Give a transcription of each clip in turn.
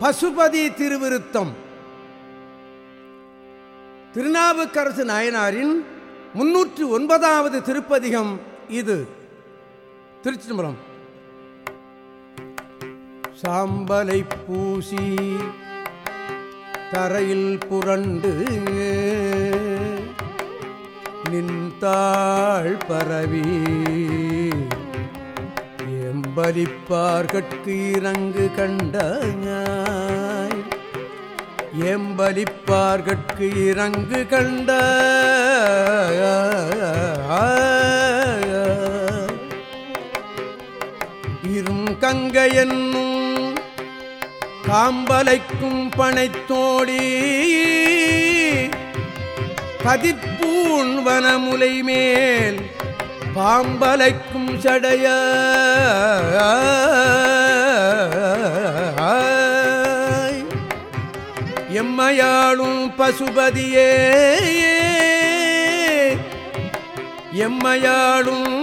பசுபதி திருவிருத்தம். திருநாவுக்கரசு நாயனாரின் முன்னூற்று ஒன்பதாவது திருப்பதிகம் இது. திருச்சிதம்பரம். சாம்பலை பூசி தரையில் புரண்டு நின்றாள் பரவி எம்பலிப்பார்கட்கு இறங்கு கண்டாய் எம்பலிப்பார்கட்கு இறங்கு கண்ட இரும் என்னும் காம்பலைக்கும் பனைத்தோடி கதிப்பூன் வனமுலை மேல் பாம்பலைக்கும் சடைய எம்மையாளும் பசுபதியே. எம்மையாளும்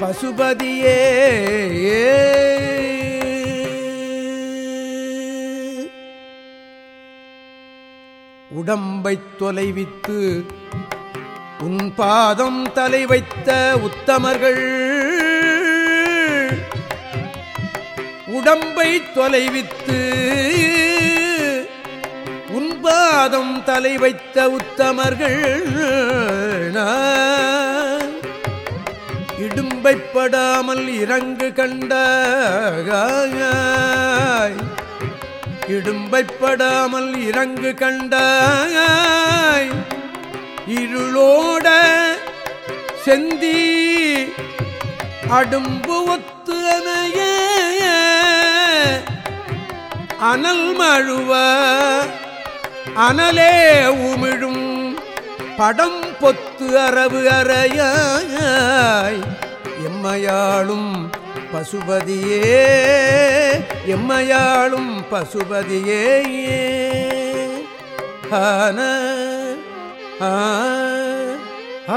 பசுபதியே. உடம்பைத் தொலைவித்து உன் பாதம் தலை வைத்த உத்தமர்கள். உடம்பை தொலைவித்து உன்பாதம் தலை வைத்த உத்தமர்கள் இடும்பைப்படாமல் இறங்கு கண்டாய் இடும்பைப்படாமல் இறங்கு கண்டாய் இருளோட செந்தி அடும்பு ஒத்து அணைய. அனல் மழுவ அனலே உமிழும் படம் பொத்து அரவு அறையாய் எம்மையாளும் பசுபதியே எம்மையாளும் பசுபதியே ஆன ஆ ஆ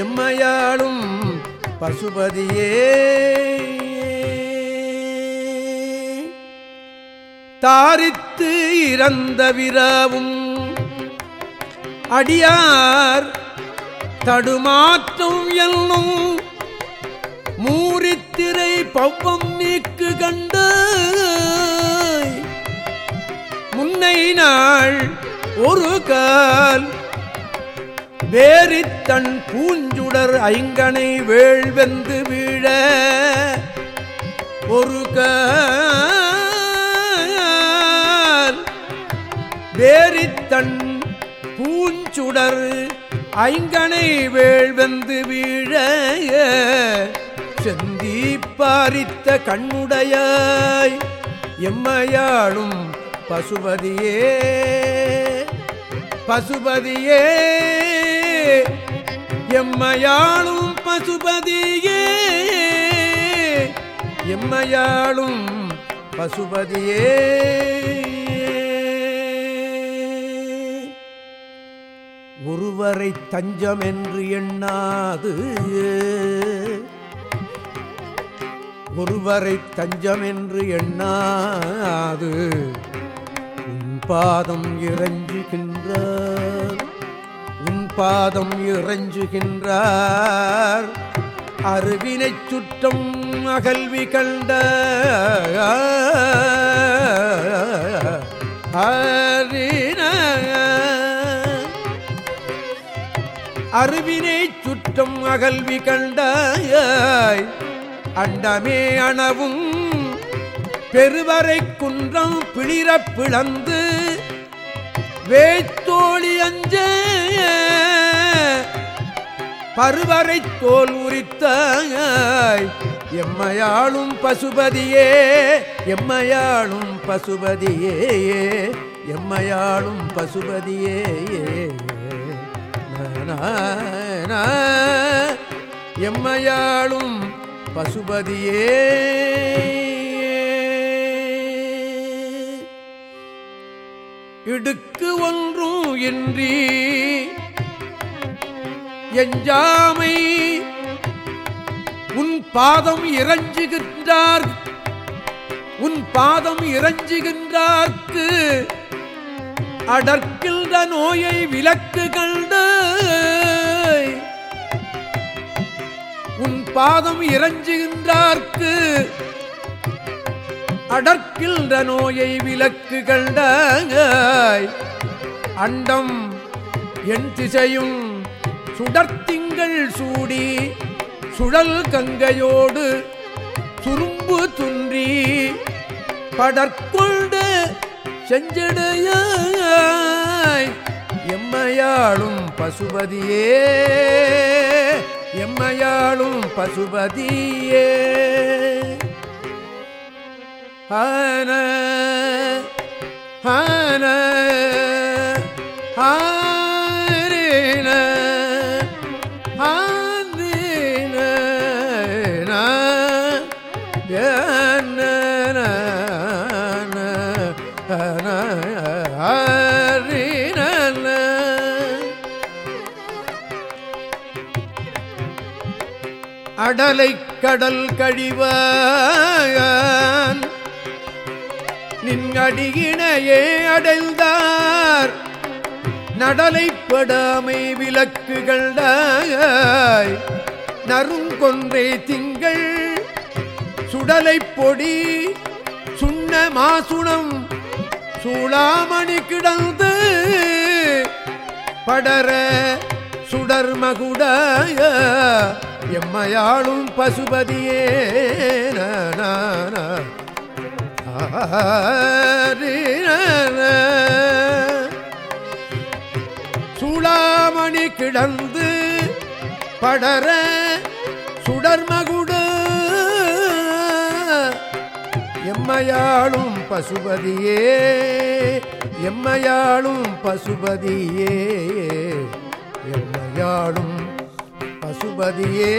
எம்மையாளும் பசுபதியே. தாரித்து இறந்த விரவும் அடியார் தடுமாற்றும் என்னும் மூரித்திரை பவ்வம் நீக்கு கண்டு முன்னை நாள் ஒரு கால் வேறித்தன் பூஞ்சுடர் ஐங்கனை வேள்வெந்து வீழ ஒரு கால் பூஞ்சுடர் ஐங்கனை வேள்வெந்து வீழ செந்தீப்பாரித்த கண்ணுடையாய் எம்மையாளும் பசுபதியே பசுபதியே. எம்மையாளும் பசுபதியே எம்மையாளும் பசுபதியே. ஒருவரை தஞ்சம் என்று எண்ணாது ஒருவரை தஞ்சம் என்று எண்ணாது. உன் பாதம் இறஞ்ச பாதம் இறைஞ்சுகின்றார். அருவினைச் சுற்றம் அகல்வி கண்ட அறின அருவினை சுற்றம் அகல்வி கண்டாய் அண்டமே அணவும் பெருவரை குன்றம் பிளிரப் பிளந்த வேத்தோழி அஞ்ச. பருவரை தோல் உரித்தாய். எம்மையாளும் பசுபதியே எம்மையாளும் பசுபதியே எம்மையாளும் பசுபதியே. எம்மையாளும் பசுபதியே. இடுக்கு ஒன்றும் இன்றி எஞ்சாமை உன் பாதம் இறஞ்சுகின்றார். உன் பாதம் இறஞ்சுகின்றார்க்கு அடர்க்கின்ற நோயை விலக்கு கண்டு உன் பாதம் இறஞ்சுகின்றார்க்கு அடர்க்கின்ற நோயை விலக்கு கண்டாய் அண்டம் என் திசையும் சுடர்த்திங்கள் சூடி சுழல் கங்கையோடு சுரும்பு துன்றி படற்கொண்டு செஞ்சடையாய். எம்மையாளும் பசுபதியே எம்மையாளும் பசுபதியே. ஆன ஆன ஆரேன ஆரேன அடலை கடல் நின் அடியினையே அடைந்தார். நடலைப்படாமை விளக்குகள் நறுங்கொன்றே திங்கள். சுடலை பொடி சுண்ண மாசுணம் சூளாமணி கிடந்து படர சுடர்மகுடாய எம்மையாளும் பசுபதியே நான சூளாமணி கிடந்து படர சுடர்மகுடு. எம்மையாளும் பசுபதியே எம்மையாளும் பசுபதியே எம்மையாளும் பசுபதியே.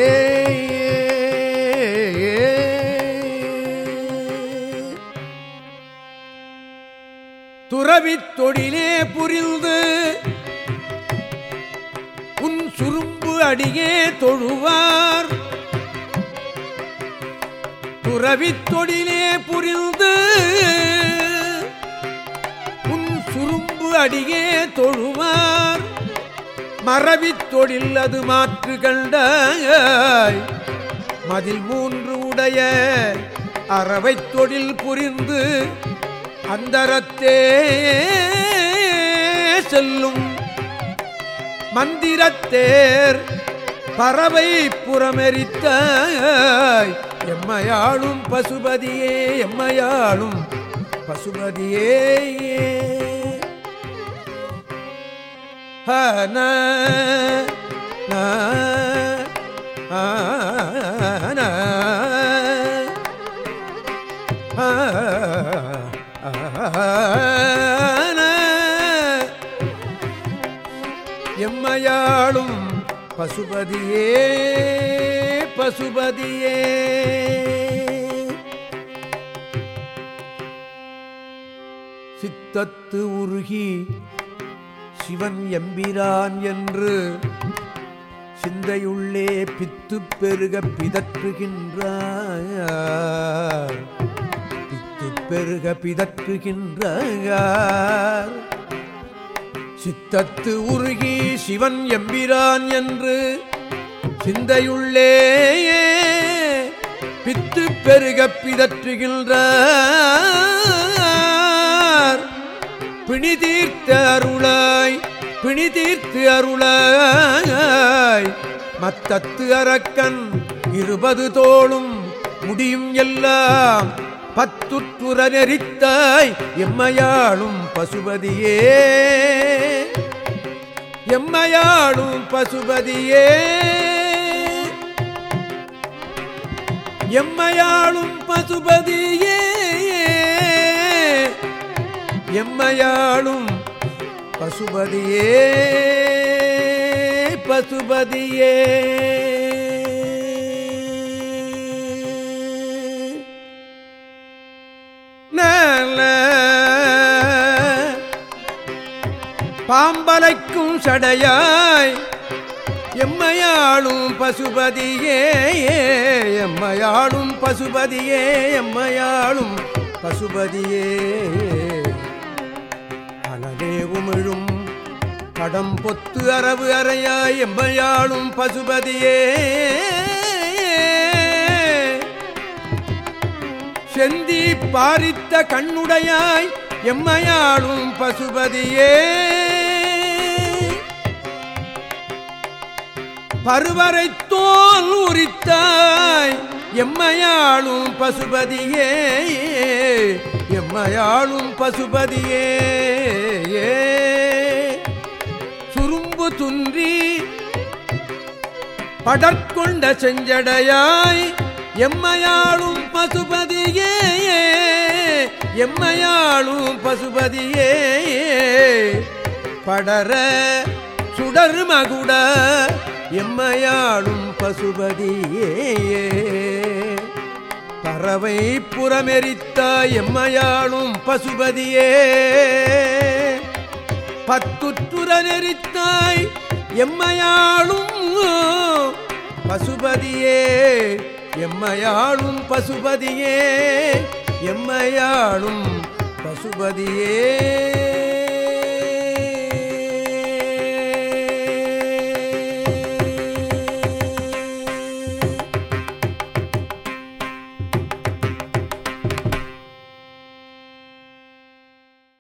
துறவித் தொழிலே புரிந்து உன் சுரும்பு அடியே தொழுவார். துறவித் தொழிலே புரிந்து உன் சுரும்பு அடியே தொழுவார். மரபித் தொழில் அது மாற்று கண்டாய் மதில் மூன்று உடைய அறவைத் தொழில் புரிந்து அந்தரத்தே செல்லும். மந்திரத்தேர் பறவை புறமெரித்த எம்மையாளும் பசுபதியே எம்மையாளும் பசுபதியே. ஹன ந, ஆ, எம்மையாளும் பசுபதியே பசுபதியே. சித்தத்து உருகி சிவன் எம்பிரான் என்று சிந்தையுள்ளே பித்து பெருக பிதற்றுகின்றார். பெருக பிதற்றுகின்றார். சித்தத்து உருகி சிவன் எம்பிரான் என்று சிந்தையுள்ளே பித்து பெருக பிதற்றுகின்றார். பிணி தீர்த்த அருளாய் பிணி தீர்த்து அருளாய் மத்தத்து அரக்கன் இருபது தோளும் முடியும் எல்லாம் பத்துற்றுற நெறித்தாய் எம்மையாளும் பசுபதியே. எம்மையாளும் பசுபதியே. எம்மையாளும் பசுபதியே. எம்மையாளும் பசுபதியே. பசுபதியே. பாம்பலைக்கும் சடையாய் எம்மையாளும் பசுபதியே எம்மையாளும் பசுபதியே எம்மையாளும் பசுபதியே. அனலே உமிழும் படம் பொத்து அரவு அறையாய் எம்மையாளும் பசுபதியே. செந்தி பாரித்த கண்ணுடையாய் எம்மையாளும் பசுபதியே. பருவரை தோல் உரித்தாய். எம்மையாளும் பசுபதியே எம்மையாளும் பசுபதியே. சுரும்பு துன்றி படற்கொண்ட செஞ்சடையாய். எம்மையாளும் பசுபதியே எம்மையாளும் பசுபதியே. படர சுடர் மகுட எம்மையாளும் பசுபதியே பறவை புறமெரித்தாய் எம்மையாளும் பசுபதியே. பத்துற்றுர நெறித்தாய் எம்மையாளும் பசுபதியே. எம்மையாளும் பசுபதியே. எம்மையாளும் பசுபதியே.